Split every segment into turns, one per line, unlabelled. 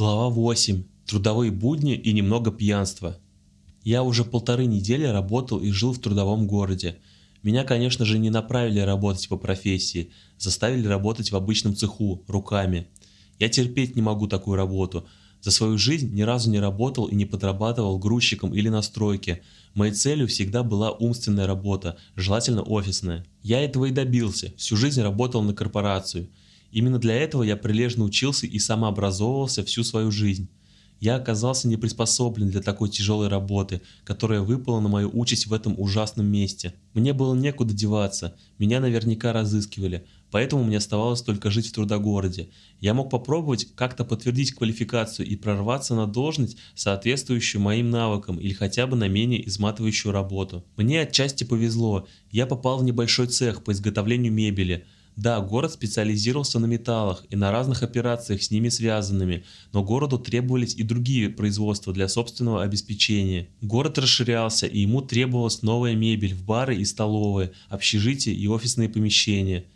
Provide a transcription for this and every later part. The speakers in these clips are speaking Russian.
Глава 8. Трудовые будни и немного пьянства. Я уже полторы недели работал и жил в трудовом городе. Меня, конечно же, не направили работать по профессии, заставили работать в обычном цеху, руками. Я терпеть не могу такую работу. За свою жизнь ни разу не работал и не подрабатывал грузчиком или на стройке. Моей целью всегда была умственная работа, желательно офисная. Я этого и добился, всю жизнь работал на корпорацию – Именно для этого я прилежно учился и самообразовывался всю свою жизнь. Я оказался не приспособлен для такой тяжелой работы, которая выпала на мою участь в этом ужасном месте. Мне было некуда деваться, меня наверняка разыскивали, поэтому мне оставалось только жить в трудогороде. Я мог попробовать как-то подтвердить квалификацию и прорваться на должность, соответствующую моим навыкам или хотя бы на менее изматывающую работу. Мне отчасти повезло, я попал в небольшой цех по изготовлению мебели – да, город специализировался на металлах и на разных операциях с ними связанными, но городу требовались и другие производства для собственного обеспечения. Город расширялся, и ему требовалась новая мебель в бары и столовые, общежития и офисные помещения.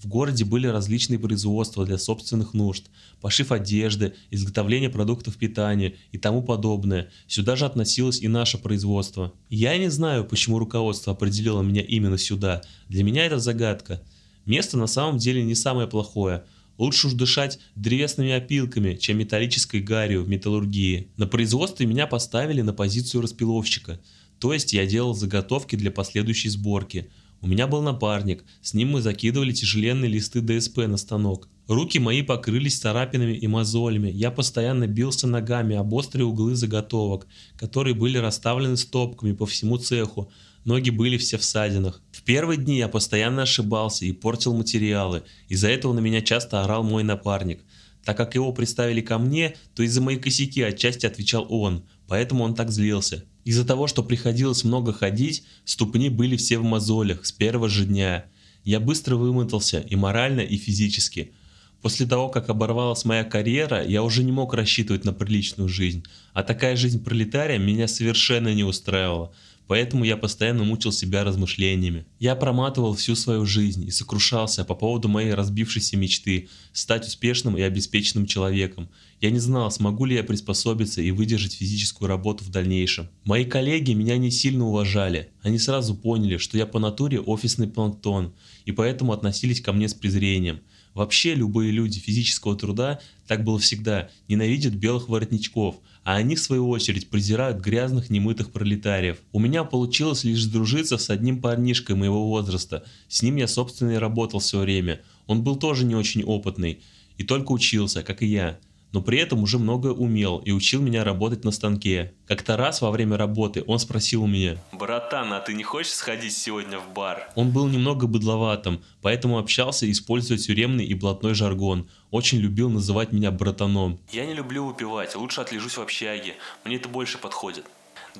В городе были различные производства для собственных нужд, пошив одежды, изготовление продуктов питания и тому подобное. Сюда же относилось и наше производство. Я не знаю, почему руководство определило меня именно сюда. Для меня это загадка. Место на самом деле не самое плохое. Лучше уж дышать древесными опилками, чем металлической гарью в металлургии. На производстве меня поставили на позицию распиловщика. То есть я делал заготовки для последующей сборки. У меня был напарник, с ним мы закидывали тяжеленные листы ДСП на станок. Руки мои покрылись царапинами и мозолями, я постоянно бился ногами об острые углы заготовок, которые были расставлены стопками по всему цеху, ноги были все в садинах. Первые дни я постоянно ошибался и портил материалы, из-за этого на меня часто орал мой напарник. Так как его приставили ко мне, то из-за мои косяки отчасти отвечал он, поэтому он так злился. Из-за того, что приходилось много ходить, ступни были все в мозолях с первого же дня. Я быстро вымотался и морально, и физически. После того, как оборвалась моя карьера, я уже не мог рассчитывать на приличную жизнь, а такая жизнь пролетария меня совершенно не устраивала – Поэтому я постоянно мучил себя размышлениями. Я проматывал всю свою жизнь и сокрушался по поводу моей разбившейся мечты стать успешным и обеспеченным человеком. Я не знал, смогу ли я приспособиться и выдержать физическую работу в дальнейшем. Мои коллеги меня не сильно уважали. Они сразу поняли, что я по натуре офисный планктон, и поэтому относились ко мне с презрением. Вообще любые люди физического труда, так было всегда, ненавидят белых воротничков, а они в свою очередь презирают грязных немытых пролетариев. У меня получилось лишь сдружиться с одним парнишкой моего возраста, с ним я собственно и работал все время. Он был тоже не очень опытный и только учился, как и я но при этом уже многое умел и учил меня работать на станке. Как-то раз во время работы он спросил меня
«Братан, а ты не хочешь сходить сегодня в бар?»
Он был немного быдловатым, поэтому общался, используя тюремный и блатной жаргон. Очень любил называть меня братаном.
«Я не люблю выпивать, лучше отлежусь в общаге, мне это больше подходит».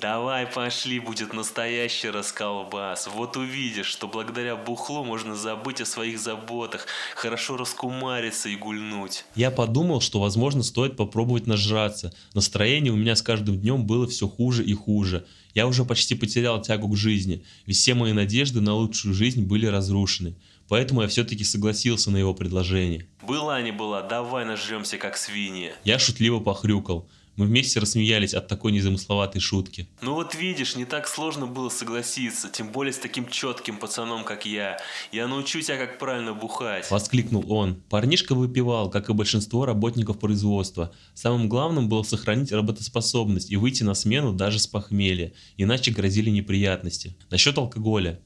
Давай пошли, будет настоящий расколбас. Вот увидишь, что благодаря бухлу можно забыть о своих заботах, хорошо раскумариться и гульнуть.
Я подумал, что возможно стоит попробовать нажраться. Настроение у меня с каждым днем было все хуже и хуже. Я уже почти потерял тягу к жизни, ведь все мои надежды на лучшую жизнь были разрушены. Поэтому я все-таки согласился на его предложение.
Была не была, давай нажремся как свиньи.
Я шутливо похрюкал. Мы вместе рассмеялись от такой незамысловатой шутки.
Ну вот видишь, не так сложно было согласиться, тем более с таким четким пацаном, как я. Я научу тебя, как правильно бухать.
Воскликнул он. Парнишка выпивал, как и большинство работников производства. Самым главным было сохранить работоспособность и выйти на смену даже с похмелья, иначе грозили неприятности. Насчет алкоголя.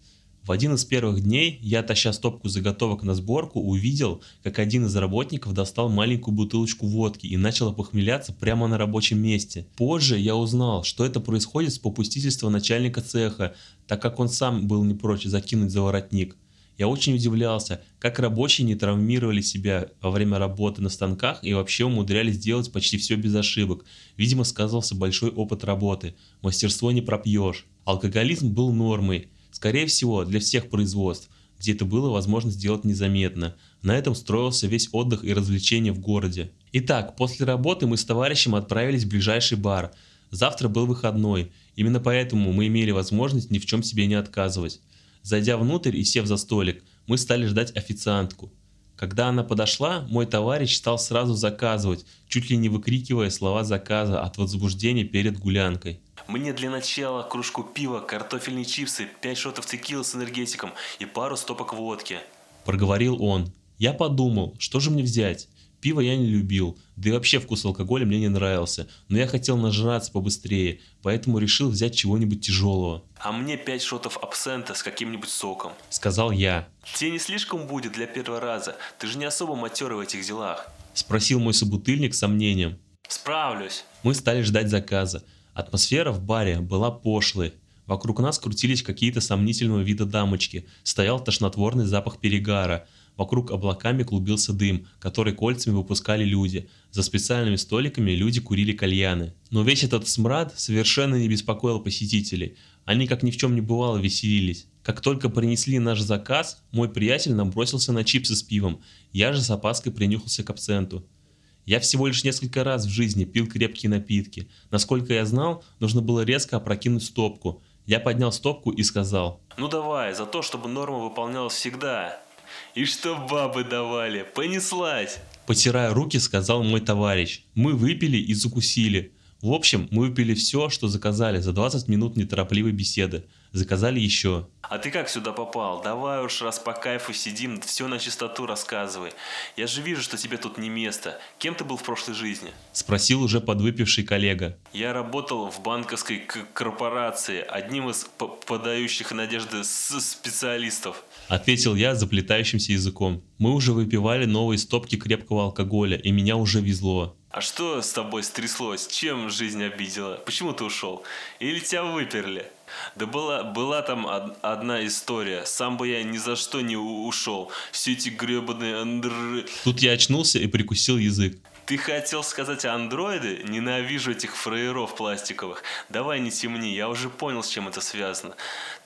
В один из первых дней я, таща стопку заготовок на сборку, увидел, как один из работников достал маленькую бутылочку водки и начал опохмеляться прямо на рабочем месте. Позже я узнал, что это происходит с попустительства начальника цеха, так как он сам был не прочь закинуть за воротник. Я очень удивлялся, как рабочие не травмировали себя во время работы на станках и вообще умудрялись делать почти все без ошибок. Видимо, сказывался большой опыт работы. Мастерство не пропьешь. Алкоголизм был нормой. Скорее всего, для всех производств, где это было возможно сделать незаметно. На этом строился весь отдых и развлечения в городе. Итак, после работы мы с товарищем отправились в ближайший бар. Завтра был выходной, именно поэтому мы имели возможность ни в чем себе не отказывать. Зайдя внутрь и сев за столик, мы стали ждать официантку. Когда она подошла, мой товарищ стал сразу заказывать, чуть ли не выкрикивая слова заказа от возбуждения перед гулянкой.
Мне для начала кружку пива, картофельные чипсы, 5 шотов текилы с энергетиком и пару стопок водки.
Проговорил он. Я подумал, что же мне взять? Пиво я не любил, да и вообще вкус алкоголя мне не нравился, но я хотел нажраться побыстрее, поэтому решил взять чего-нибудь тяжелого.
А мне 5 шотов абсента с каким-нибудь соком.
Сказал я.
Тебе не слишком будет для первого раза? Ты же не особо матерый в этих делах.
Спросил мой собутыльник с сомнением.
Справлюсь.
Мы стали ждать заказа. Атмосфера в баре была пошлой. Вокруг нас крутились какие-то сомнительного вида дамочки. Стоял тошнотворный запах перегара. Вокруг облаками клубился дым, который кольцами выпускали люди. За специальными столиками люди курили кальяны. Но весь этот смрад совершенно не беспокоил посетителей. Они как ни в чем не бывало веселились. Как только принесли наш заказ, мой приятель набросился на чипсы с пивом. Я же с опаской принюхался к абсенту. Я всего лишь несколько раз в жизни пил крепкие напитки. Насколько я знал, нужно было резко опрокинуть стопку. Я поднял стопку и сказал.
Ну давай, за то, чтобы норма выполнялась всегда. И что бабы давали, понеслась.
Потирая руки, сказал мой товарищ. Мы выпили и закусили. В общем, мы выпили все, что заказали за 20 минут неторопливой беседы. Заказали еще.
А ты как сюда попал? Давай уж, раз по кайфу сидим, все на чистоту рассказывай. Я же вижу, что тебе тут не место. Кем ты был в прошлой жизни?
Спросил уже подвыпивший коллега.
Я работал в банковской корпорации, одним из подающих надежды специалистов.
Ответил я заплетающимся языком. Мы уже выпивали новые стопки крепкого алкоголя, и меня уже везло.
А что с тобой стряслось? Чем жизнь обидела? Почему ты ушел? Или тебя выперли? Да была, была там од, одна история. Сам бы я ни за что не ушел. Все эти гребаные андры...
Тут я очнулся и прикусил язык.
Ты хотел сказать андроиды? Ненавижу этих фраеров пластиковых. Давай не темни, я уже понял, с чем это связано.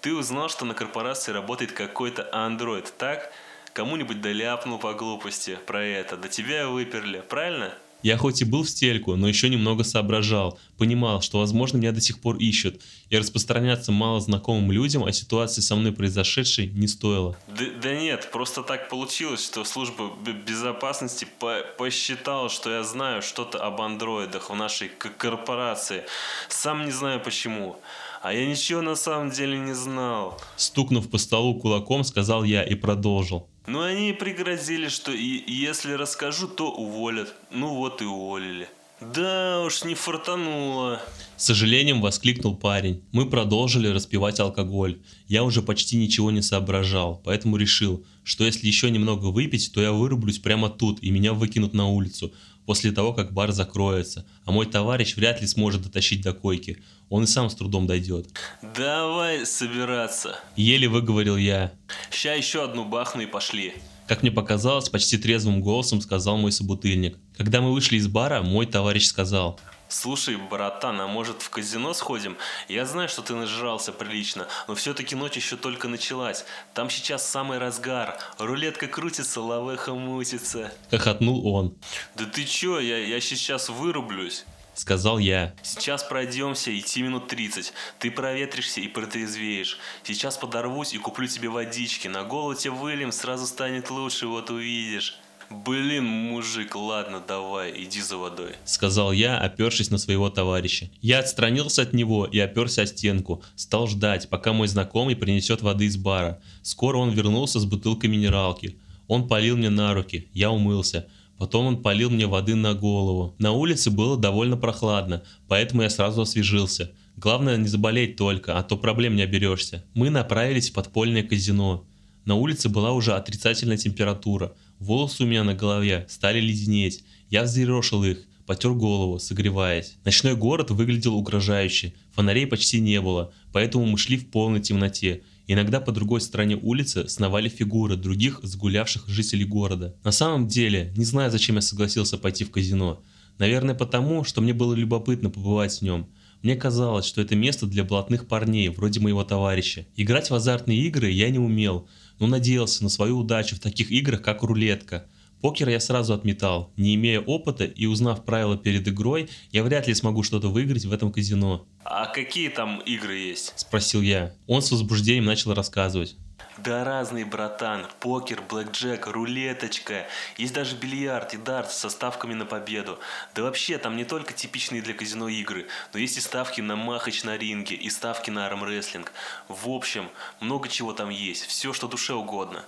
Ты узнал, что на корпорации работает какой-то андроид, так? Кому-нибудь доляпнул по глупости про это, да тебя выперли, правильно?
Я хоть и был в стельку, но еще немного соображал, понимал, что, возможно, меня до сих пор ищут, и распространяться мало знакомым людям о ситуации со мной произошедшей не стоило.
Да, да нет, просто так получилось, что служба безопасности по посчитала, что я знаю что-то об андроидах в нашей корпорации. Сам не знаю почему. А я ничего на самом деле не знал.
Стукнув по столу кулаком, сказал я и продолжил.
Ну они пригрозили, что и если расскажу, то уволят. Ну вот и уволили. Да уж, не фартануло.
С сожалением воскликнул парень. Мы продолжили распивать алкоголь. Я уже почти ничего не соображал, поэтому решил, что если еще немного выпить, то я вырублюсь прямо тут и меня выкинут на улицу после того, как бар закроется, а мой товарищ вряд ли сможет дотащить до койки. Он и сам с трудом дойдет.
Давай собираться.
Еле выговорил я.
Ща еще одну бахну и пошли.
Как мне показалось, почти трезвым голосом сказал мой собутыльник. Когда мы вышли из бара, мой товарищ сказал.
Слушай, братан, а может в казино сходим? Я знаю, что ты нажрался прилично, но все-таки ночь еще только началась. Там сейчас самый разгар. Рулетка крутится, лавеха мутится.
Хохотнул он.
Да ты че, я, я сейчас вырублюсь.
Сказал я.
Сейчас пройдемся, идти минут 30. Ты проветришься и протрезвеешь. Сейчас подорвусь и куплю тебе водички. На голову тебе выльем, сразу станет лучше, вот увидишь. «Блин, мужик, ладно, давай, иди за водой», —
сказал я, опершись на своего товарища. Я отстранился от него и оперся о стенку. Стал ждать, пока мой знакомый принесет воды из бара. Скоро он вернулся с бутылкой минералки. Он полил мне на руки, я умылся. Потом он полил мне воды на голову. На улице было довольно прохладно, поэтому я сразу освежился. Главное не заболеть только, а то проблем не оберешься. Мы направились в подпольное казино. На улице была уже отрицательная температура. Волосы у меня на голове стали леденеть. Я взъерошил их, потер голову, согреваясь. Ночной город выглядел угрожающе. Фонарей почти не было, поэтому мы шли в полной темноте. Иногда по другой стороне улицы сновали фигуры других загулявших жителей города. На самом деле, не знаю, зачем я согласился пойти в казино. Наверное потому, что мне было любопытно побывать в нем. Мне казалось, что это место для блатных парней, вроде моего товарища. Играть в азартные игры я не умел, но надеялся на свою удачу в таких играх, как рулетка. Покер я сразу отметал. Не имея опыта и узнав правила перед игрой, я вряд ли смогу что-то выиграть в этом казино.
«А какие там игры есть?»
– спросил я. Он с возбуждением начал рассказывать.
Да разный, братан. Покер, блэкджек, рулеточка. Есть даже бильярд и дартс со ставками на победу. Да вообще, там не только типичные для казино игры, но есть и ставки на махач на ринге, и ставки на армрестлинг. В общем, много чего там есть. Все, что душе угодно.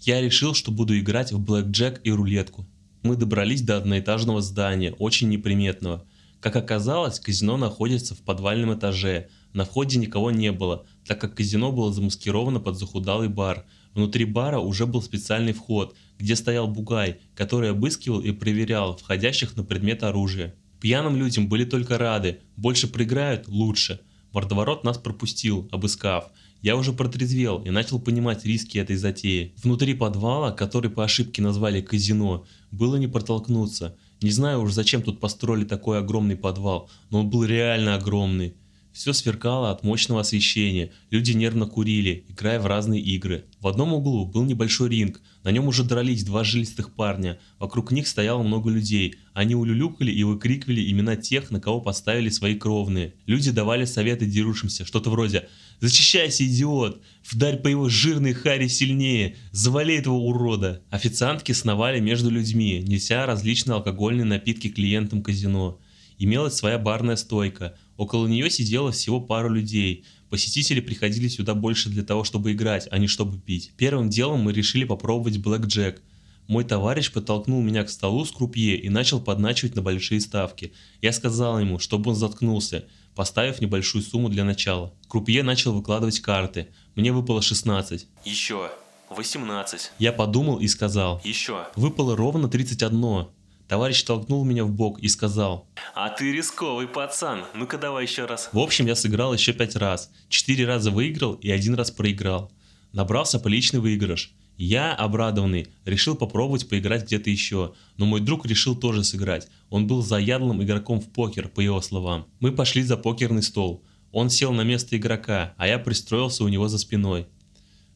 Я решил, что буду играть в блэкджек и рулетку. Мы добрались до одноэтажного здания, очень неприметного. Как оказалось, казино находится в подвальном этаже. На входе никого не было, так как казино было замаскировано под захудалый бар. Внутри бара уже был специальный вход, где стоял бугай, который обыскивал и проверял входящих на предмет оружия. Пьяным людям были только рады, больше проиграют – лучше. Мордоворот нас пропустил, обыскав. Я уже протрезвел и начал понимать риски этой затеи. Внутри подвала, который по ошибке назвали казино, было не протолкнуться. Не знаю уж зачем тут построили такой огромный подвал, но он был реально огромный. Все сверкало от мощного освещения, люди нервно курили, играя в разные игры. В одном углу был небольшой ринг, на нем уже дрались два жилистых парня, вокруг них стояло много людей, они улюлюкали и выкрикивали имена тех, на кого поставили свои кровные. Люди давали советы дерущимся, что-то вроде «Защищайся, идиот! Вдарь по его жирной харе сильнее! Завали этого урода!» Официантки сновали между людьми, неся различные алкогольные напитки клиентам казино. Имелась своя барная стойка. Около нее сидело всего пару людей. Посетители приходили сюда больше для того, чтобы играть, а не чтобы пить. Первым делом мы решили попробовать блэкджек. Мой товарищ подтолкнул меня к столу с крупье и начал подначивать на большие ставки. Я сказал ему, чтобы он заткнулся, поставив небольшую сумму для начала. Крупье начал выкладывать карты. Мне выпало 16.
Еще. 18.
Я подумал и сказал.
Еще.
Выпало ровно 31. Товарищ толкнул меня в бок и сказал.
А ты рисковый пацан. Ну-ка давай еще раз.
В общем, я сыграл еще пять раз. Четыре раза выиграл и один раз проиграл. Набрался приличный выигрыш. Я, обрадованный, решил попробовать поиграть где-то еще, но мой друг решил тоже сыграть. Он был заядлым игроком в покер, по его словам. Мы пошли за покерный стол. Он сел на место игрока, а я пристроился у него за спиной.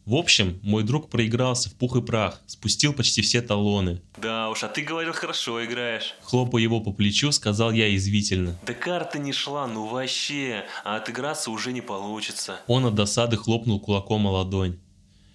В общем, мой друг проигрался в пух и прах, спустил почти все талоны.
Да уж, а ты говорил, хорошо играешь.
Хлопая его по плечу, сказал я извительно.
Да карта не шла, ну вообще, а отыграться уже не получится.
Он от досады хлопнул кулаком о ладонь.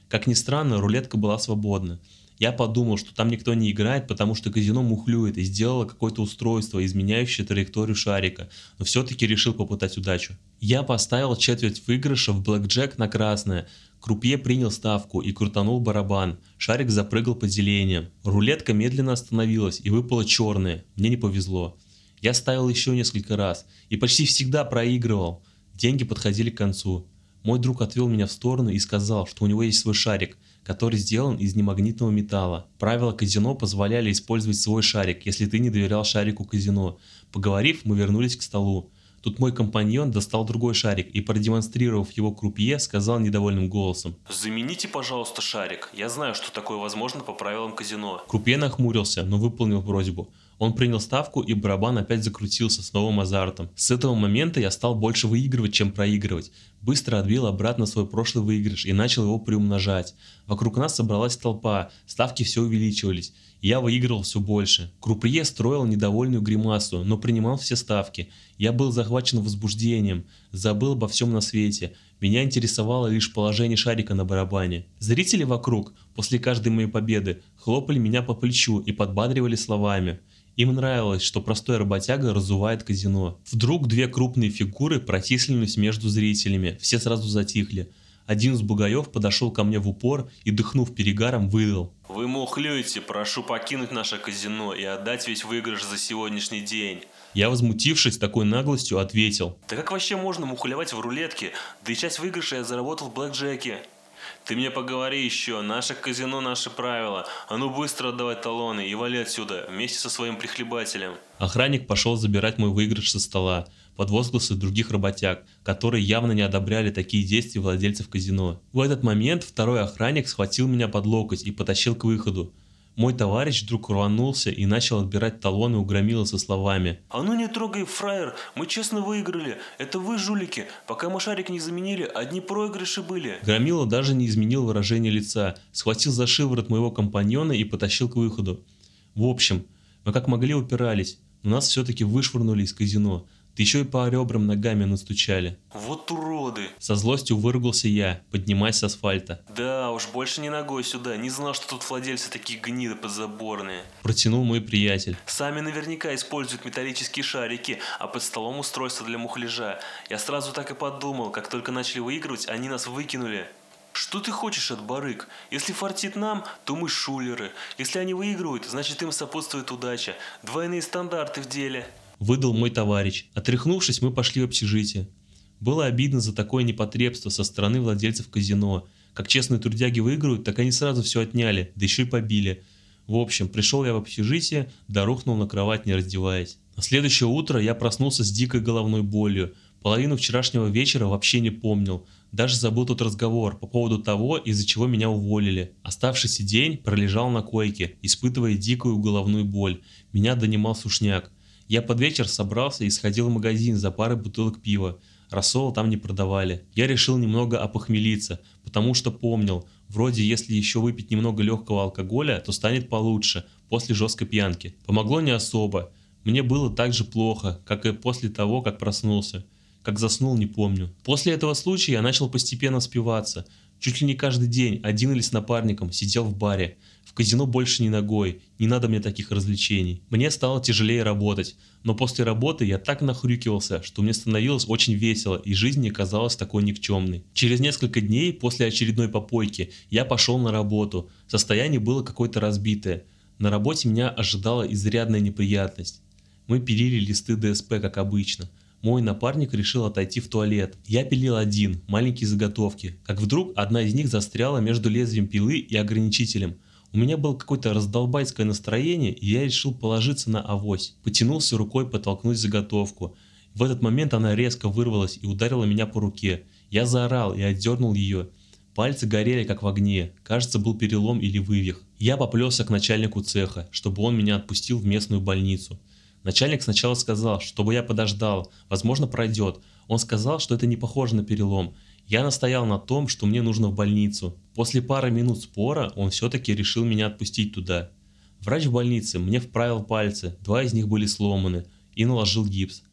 Как ни странно, рулетка была свободна. Я подумал, что там никто не играет, потому что казино мухлюет и сделало какое-то устройство, изменяющее траекторию шарика, но все-таки решил попытать удачу. Я поставил четверть выигрыша в блэкджек на красное, Крупье принял ставку и крутанул барабан. Шарик запрыгал по делениям. Рулетка медленно остановилась и выпала черная. Мне не повезло. Я ставил еще несколько раз и почти всегда проигрывал. Деньги подходили к концу. Мой друг отвел меня в сторону и сказал, что у него есть свой шарик, который сделан из немагнитного металла. Правила казино позволяли использовать свой шарик, если ты не доверял шарику казино. Поговорив, мы вернулись к столу. Тут мой компаньон достал другой шарик и, продемонстрировав его крупье, сказал недовольным голосом.
«Замените, пожалуйста, шарик. Я знаю, что такое возможно по правилам казино».
Крупье нахмурился, но выполнил просьбу. Он принял ставку, и барабан опять закрутился с новым азартом. С этого момента я стал больше выигрывать, чем проигрывать. Быстро отбил обратно свой прошлый выигрыш и начал его приумножать. Вокруг нас собралась толпа, ставки все увеличивались. Я выигрывал все больше. Крупье строил недовольную гримасу, но принимал все ставки. Я был захвачен возбуждением, забыл обо всем на свете. Меня интересовало лишь положение шарика на барабане. Зрители вокруг, после каждой моей победы, хлопали меня по плечу и подбадривали словами. Им нравилось, что простой работяга разувает казино. Вдруг две крупные фигуры протиснулись между зрителями, все сразу затихли. Один из бугаев подошел ко мне в упор и, дыхнув перегаром, выдал.
«Вы мухлюете, прошу покинуть наше казино и отдать весь выигрыш за сегодняшний день».
Я, возмутившись такой наглостью, ответил.
«Да как вообще можно мухлевать в рулетке? Да и часть выигрыша я заработал в блэкджеке». Ты мне поговори еще, наше казино, наши правила. А ну быстро отдавай талоны и вали отсюда, вместе со своим прихлебателем.
Охранник пошел забирать мой выигрыш со стола, под возгласы других работяг, которые явно не одобряли такие действия владельцев казино. В этот момент второй охранник схватил меня под локоть и потащил к выходу. Мой товарищ вдруг рванулся и начал отбирать талоны у Громила со словами.
«А ну не трогай, фраер, мы честно выиграли. Это вы, жулики. Пока мы шарик не заменили, одни проигрыши были».
Громила даже не изменил выражение лица, схватил за шиворот моего компаньона и потащил к выходу. В общем, мы как могли упирались, но нас все-таки вышвырнули из казино. Да еще и по ребрам ногами настучали.
Вот уроды.
Со злостью выругался я, поднимаясь с асфальта.
Да уж, больше не ногой сюда. Не знал, что тут владельцы такие гниды подзаборные.
Протянул мой приятель.
Сами наверняка используют металлические шарики, а под столом устройство для мухляжа. Я сразу так и подумал, как только начали выигрывать, они нас выкинули. Что ты хочешь от барыг? Если фартит нам, то мы шулеры. Если они выигрывают, значит им сопутствует удача. Двойные стандарты в деле.
Выдал мой товарищ. Отряхнувшись, мы пошли в общежитие. Было обидно за такое непотребство со стороны владельцев казино. Как честные трудяги выигрывают, так они сразу все отняли, да еще и побили. В общем, пришел я в общежитие, да рухнул на кровать, не раздеваясь. На следующее утро я проснулся с дикой головной болью. Половину вчерашнего вечера вообще не помнил. Даже забыл тот разговор по поводу того, из-за чего меня уволили. Оставшийся день пролежал на койке, испытывая дикую головную боль. Меня донимал сушняк. Я под вечер собрался и сходил в магазин за парой бутылок пива. Рассола там не продавали. Я решил немного опохмелиться, потому что помнил, вроде если еще выпить немного легкого алкоголя, то станет получше, после жесткой пьянки. Помогло не особо. Мне было так же плохо, как и после того, как проснулся. Как заснул, не помню. После этого случая я начал постепенно спиваться. Чуть ли не каждый день, один или с напарником, сидел в баре. В казино больше ни ногой, не надо мне таких развлечений. Мне стало тяжелее работать, но после работы я так нахрюкивался, что мне становилось очень весело и жизнь не казалась такой никчемной. Через несколько дней после очередной попойки я пошел на работу. Состояние было какое-то разбитое. На работе меня ожидала изрядная неприятность. Мы пилили листы ДСП, как обычно. Мой напарник решил отойти в туалет. Я пилил один, маленькие заготовки. Как вдруг одна из них застряла между лезвием пилы и ограничителем. У меня было какое-то раздолбайское настроение, и я решил положиться на авось. Потянулся рукой подтолкнуть заготовку. В этот момент она резко вырвалась и ударила меня по руке. Я заорал и отдернул ее. Пальцы горели как в огне, кажется был перелом или вывих. Я поплелся к начальнику цеха, чтобы он меня отпустил в местную больницу. Начальник сначала сказал, чтобы я подождал, возможно пройдет. Он сказал, что это не похоже на перелом. Я настоял на том, что мне нужно в больницу. После пары минут спора он все-таки решил меня отпустить туда. Врач в больнице мне вправил пальцы, два из них были сломаны, и наложил гипс.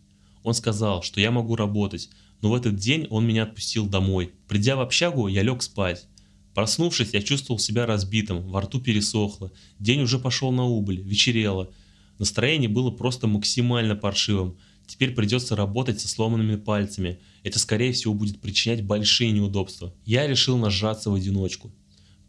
Он сказал, что я могу работать, но в этот день он меня отпустил домой. Придя в общагу, я лег спать. Проснувшись, я чувствовал себя разбитым, во рту пересохло. День уже пошел на убыль, вечерело. Настроение было просто максимально паршивым. Теперь придется работать со сломанными пальцами. Это скорее всего будет причинять большие неудобства. Я решил нажаться в одиночку.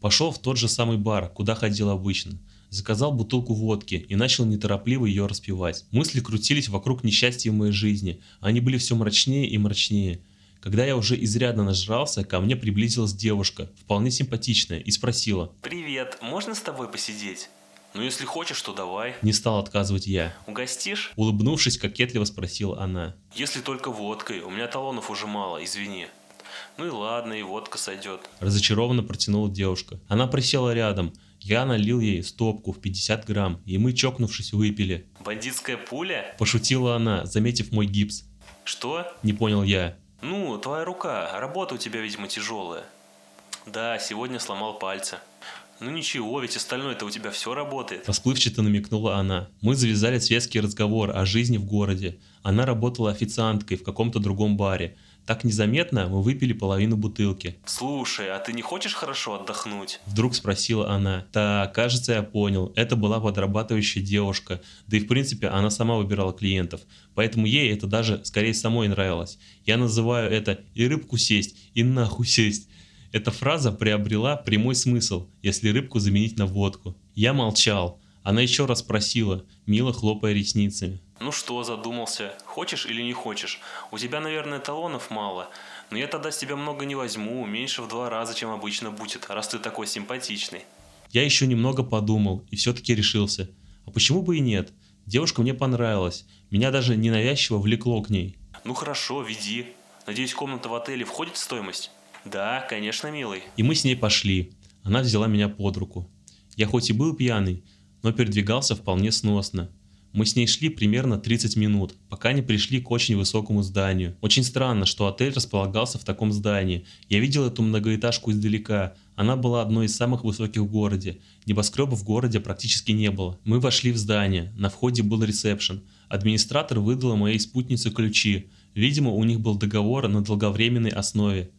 Пошел в тот же самый бар, куда ходил обычно. Заказал бутылку водки и начал неторопливо ее распивать. Мысли крутились вокруг несчастья в моей жизни. Они были все мрачнее и мрачнее. Когда я уже изрядно нажрался, ко мне приблизилась девушка, вполне симпатичная, и спросила.
«Привет, можно с тобой посидеть?» «Ну, если хочешь, то давай».
Не стал отказывать я.
«Угостишь?»
Улыбнувшись, кокетливо спросила она.
«Если только водкой. У меня талонов уже мало, извини». «Ну и ладно, и водка сойдет».
Разочарованно протянула девушка. Она присела рядом. Я налил ей стопку в 50 грамм, и мы, чокнувшись, выпили.
«Бандитская пуля?»
Пошутила она, заметив мой гипс.
«Что?»
Не понял я.
«Ну, твоя рука. Работа у тебя, видимо, тяжелая». «Да, сегодня сломал пальцы». «Ну ничего, ведь остальное-то у тебя все работает».
Расплывчато намекнула она. Мы завязали светский разговор о жизни в городе. Она работала официанткой в каком-то другом баре. Так незаметно мы выпили половину бутылки.
«Слушай, а ты не хочешь хорошо отдохнуть?»
Вдруг спросила она. Так, кажется, я понял. Это была подрабатывающая девушка. Да и в принципе она сама выбирала клиентов. Поэтому ей это даже скорее самой нравилось. Я называю это и рыбку сесть, и нахуй сесть. Эта фраза приобрела прямой смысл, если рыбку заменить на водку. Я молчал. Она еще раз спросила, мило хлопая ресницами.
«Ну что, задумался? Хочешь или не хочешь? У тебя, наверное, талонов мало. Но я тогда с тебя много не возьму, меньше в два раза, чем обычно будет, раз ты такой симпатичный».
Я еще немного подумал и все-таки решился. А почему бы и нет? Девушка мне понравилась. Меня даже ненавязчиво влекло к ней.
«Ну хорошо, веди. Надеюсь, комната в отеле входит в стоимость?» «Да, конечно, милый».
И мы с ней пошли. Она взяла меня под руку. Я хоть и был пьяный, но передвигался вполне сносно. Мы с ней шли примерно 30 минут, пока не пришли к очень высокому зданию. Очень странно, что отель располагался в таком здании. Я видел эту многоэтажку издалека. Она была одной из самых высоких в городе. Небоскребов в городе практически не было. Мы вошли в здание. На входе был ресепшн. Администратор выдала моей спутнице ключи. Видимо, у них был договор на долговременной основе.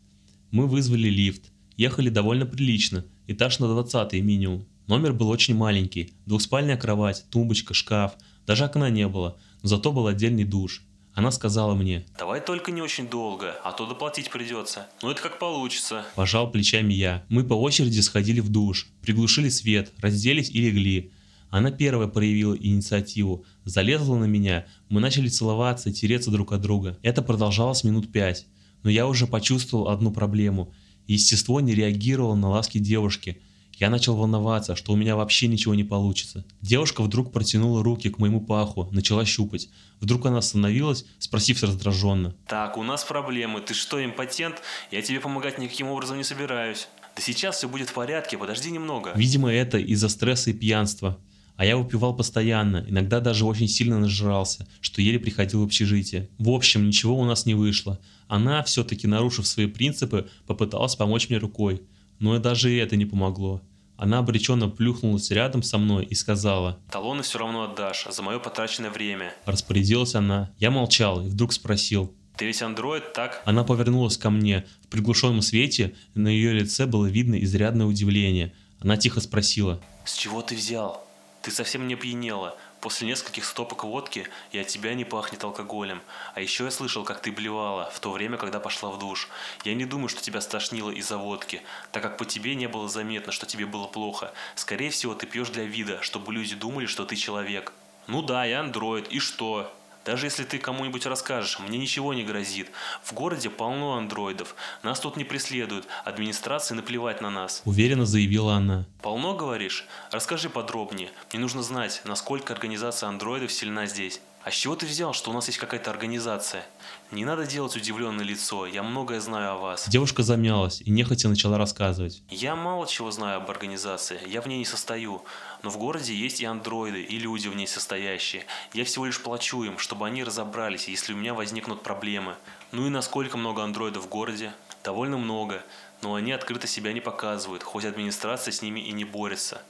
Мы вызвали лифт. Ехали довольно прилично, этаж на 20 минимум. Номер был очень маленький, двухспальная кровать, тумбочка, шкаф, даже окна не было, но зато был отдельный душ. Она сказала мне,
Давай только не очень долго, а то доплатить придется. Ну это как получится.
пожал плечами я. Мы по очереди сходили в душ, приглушили свет, разделись и легли. Она первая проявила инициативу, залезла на меня, мы начали целоваться, тереться друг от друга. Это продолжалось минут пять, но я уже почувствовал одну проблему. Естество не реагировало на ласки девушки. Я начал волноваться, что у меня вообще ничего не получится. Девушка вдруг протянула руки к моему паху, начала щупать. Вдруг она остановилась, спросив раздраженно.
Так, у нас проблемы. Ты что, импотент? Я тебе помогать никаким образом не собираюсь. Да сейчас все будет в порядке, подожди немного.
Видимо, это из-за стресса и пьянства. А я выпивал постоянно, иногда даже очень сильно нажрался, что еле приходил в общежитие. В общем, ничего у нас не вышло. Она, все-таки нарушив свои принципы, попыталась помочь мне рукой. Но и даже это не помогло. Она обреченно плюхнулась рядом со мной и сказала,
Талоны все равно отдашь за мое потраченное время.
распорядилась она. Я молчал и вдруг спросил.
Ты ведь андроид, так?
Она повернулась ко мне. В приглушенном свете на ее лице было видно изрядное удивление. Она тихо спросила.
С чего ты взял? Ты совсем не пьянела. После нескольких стопок водки и от тебя не пахнет алкоголем. А еще я слышал, как ты блевала в то время, когда пошла в душ. Я не думаю, что тебя стошнило из-за водки, так как по тебе не было заметно, что тебе было плохо. Скорее всего, ты пьешь для вида, чтобы люди думали, что ты человек. Ну да, я андроид, и что? Даже если ты кому-нибудь расскажешь, мне ничего не грозит. В городе полно андроидов. Нас тут не преследуют. Администрации наплевать на нас.
Уверенно заявила она.
Полно, говоришь? Расскажи подробнее. Мне нужно знать, насколько организация андроидов сильна здесь. А с чего ты взял, что у нас есть какая-то организация? Не надо делать удивленное лицо, я многое знаю о вас.
Девушка замялась и нехотя начала рассказывать.
Я мало чего знаю об организации, я в ней не состою. Но в городе есть и андроиды, и люди в ней состоящие. Я всего лишь плачу им, чтобы они разобрались, если у меня возникнут проблемы. Ну и насколько много андроидов в городе? Довольно много, но они открыто себя не показывают, хоть администрация с ними и не борется.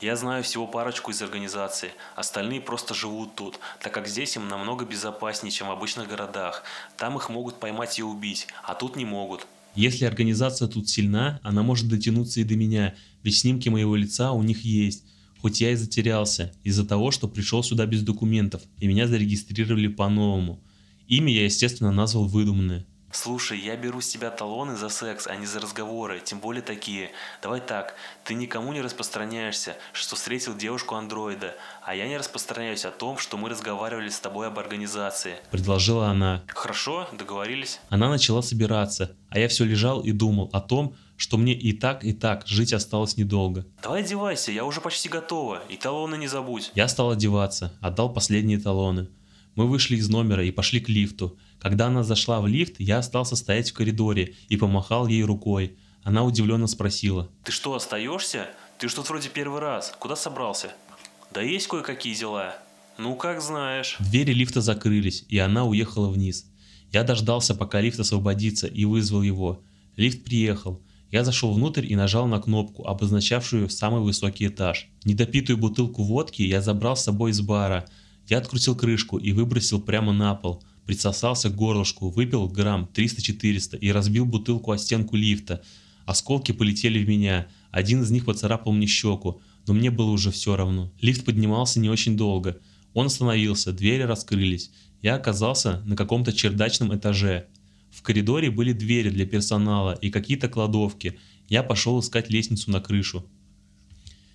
Я знаю всего парочку из организации, остальные просто живут тут, так как здесь им намного безопаснее, чем в обычных городах. Там их могут поймать и убить, а тут не могут.
Если организация тут сильна, она может дотянуться и до меня, ведь снимки моего лица у них есть. Хоть я и затерялся, из-за того, что пришел сюда без документов, и меня зарегистрировали по-новому. Имя я, естественно, назвал выдуманное.
Слушай, я беру с тебя талоны за секс, а не за разговоры, тем более такие. Давай так, ты никому не распространяешься, что встретил девушку-андроида, а я не распространяюсь о том, что мы разговаривали с тобой об организации.
Предложила она.
Хорошо, договорились?
Она начала собираться, а я все лежал и думал о том, что мне и так, и так жить осталось недолго.
Давай одевайся, я уже почти готова, и талоны не забудь.
Я стал одеваться, отдал последние талоны. Мы вышли из номера и пошли к лифту. Когда она зашла в лифт, я остался стоять в коридоре и помахал ей рукой. Она удивленно спросила.
Ты что, остаешься? Ты что вроде первый раз. Куда собрался? Да есть кое-какие дела. Ну, как знаешь.
Двери лифта закрылись, и она уехала вниз. Я дождался, пока лифт освободится, и вызвал его. Лифт приехал. Я зашел внутрь и нажал на кнопку, обозначавшую самый высокий этаж. Недопитую бутылку водки я забрал с собой из бара. Я открутил крышку и выбросил прямо на пол. Присосался к горлышку, выпил грамм 300-400 и разбил бутылку о стенку лифта. Осколки полетели в меня. Один из них поцарапал мне щеку, но мне было уже все равно. Лифт поднимался не очень долго. Он остановился, двери раскрылись. Я оказался на каком-то чердачном этаже. В коридоре были двери для персонала и какие-то кладовки. Я пошел искать лестницу на крышу.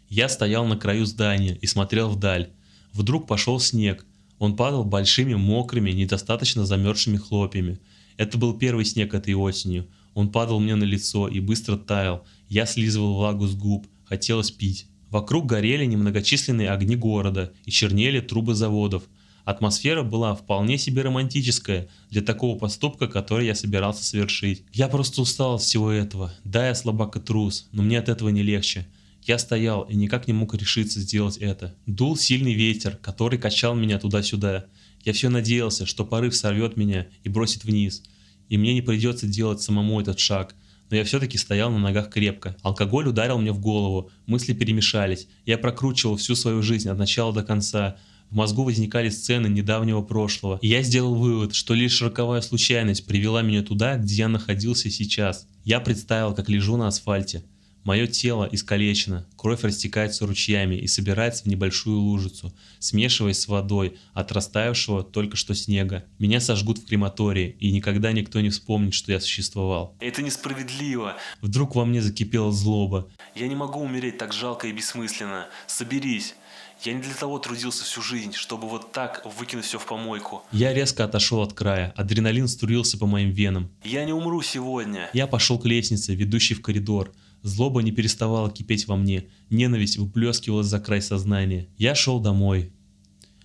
Я стоял на краю здания и смотрел вдаль. Вдруг пошел снег. Он падал большими, мокрыми, недостаточно замерзшими хлопьями. Это был первый снег этой осенью. Он падал мне на лицо и быстро таял. Я слизывал влагу с губ. Хотелось пить. Вокруг горели немногочисленные огни города и чернели трубы заводов. Атмосфера была вполне себе романтическая для такого поступка, который я собирался совершить. Я просто устал от всего этого. Да, я слабак и трус, но мне от этого не легче. Я стоял и никак не мог решиться сделать это. Дул сильный ветер, который качал меня туда-сюда. Я все надеялся, что порыв сорвет меня и бросит вниз. И мне не придется делать самому этот шаг. Но я все-таки стоял на ногах крепко. Алкоголь ударил мне в голову, мысли перемешались. Я прокручивал всю свою жизнь от начала до конца. В мозгу возникали сцены недавнего прошлого, и я сделал вывод, что лишь роковая случайность привела меня туда, где я находился сейчас. Я представил, как лежу на асфальте. Мое тело искалечено, кровь растекается ручьями и собирается в небольшую лужицу, смешиваясь с водой от растаявшего только что снега. Меня сожгут в крематории, и никогда никто не вспомнит, что я существовал.
Это несправедливо.
Вдруг во мне закипела злоба.
Я не могу умереть так жалко и бессмысленно. Соберись. Я не для того трудился всю жизнь, чтобы вот так выкинуть все в помойку.
Я резко отошел от края, адреналин струился по моим венам.
Я не умру сегодня.
Я пошел к лестнице, ведущей в коридор. Злоба не переставала кипеть во мне, ненависть выплескивалась за край сознания. Я шел домой.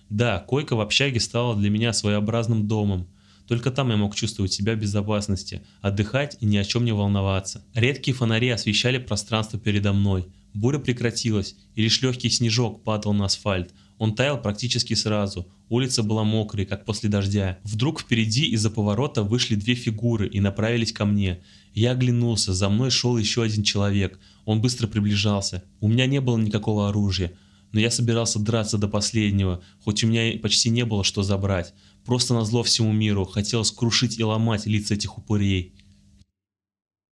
Да, койка в общаге стала для меня своеобразным домом. Только там я мог чувствовать себя в безопасности, отдыхать и ни о чем не волноваться. Редкие фонари освещали пространство передо мной – Буря прекратилась, и лишь легкий снежок падал на асфальт. Он таял практически сразу. Улица была мокрой, как после дождя. Вдруг впереди из-за поворота вышли две фигуры и направились ко мне. Я оглянулся, за мной шел еще один человек. Он быстро приближался. У меня не было никакого оружия. Но я собирался драться до последнего, хоть у меня почти не было что забрать. Просто назло всему миру, хотелось крушить и ломать лица этих упырей.